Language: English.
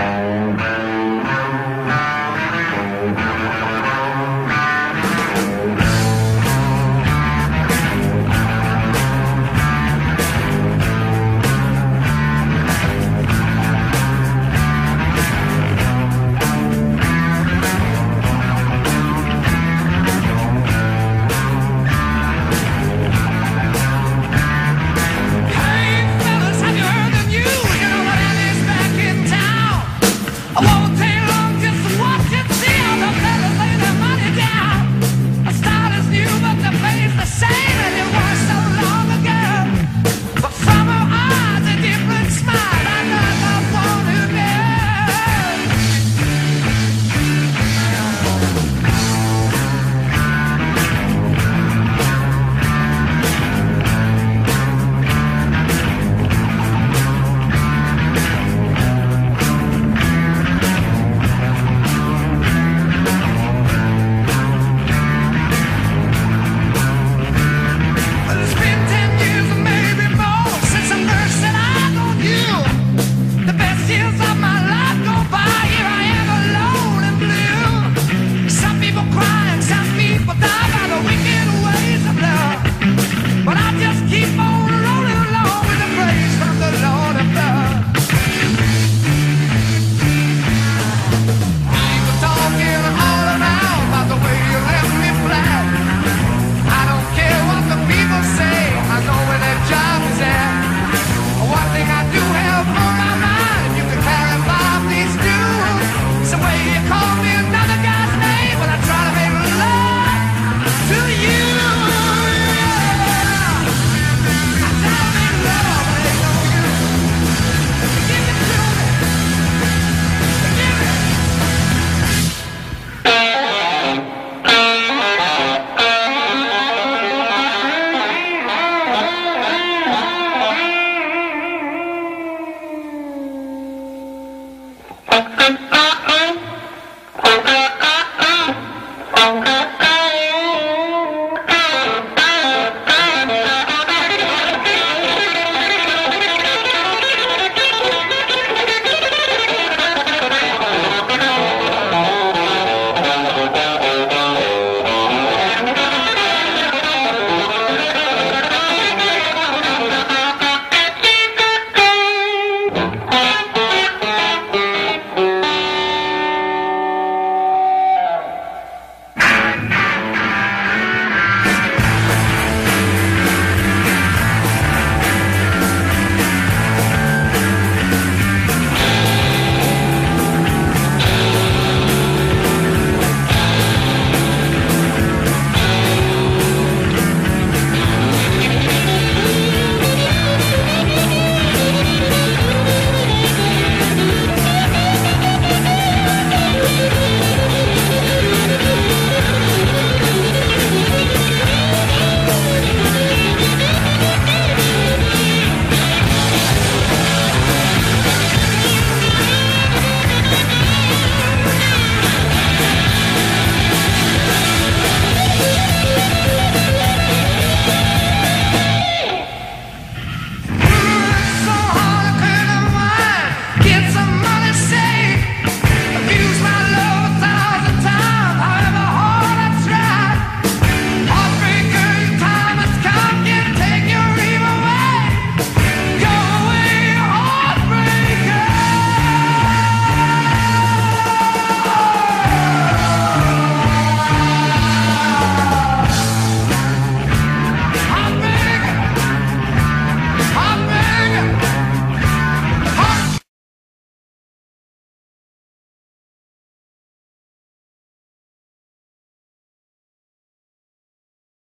Bye.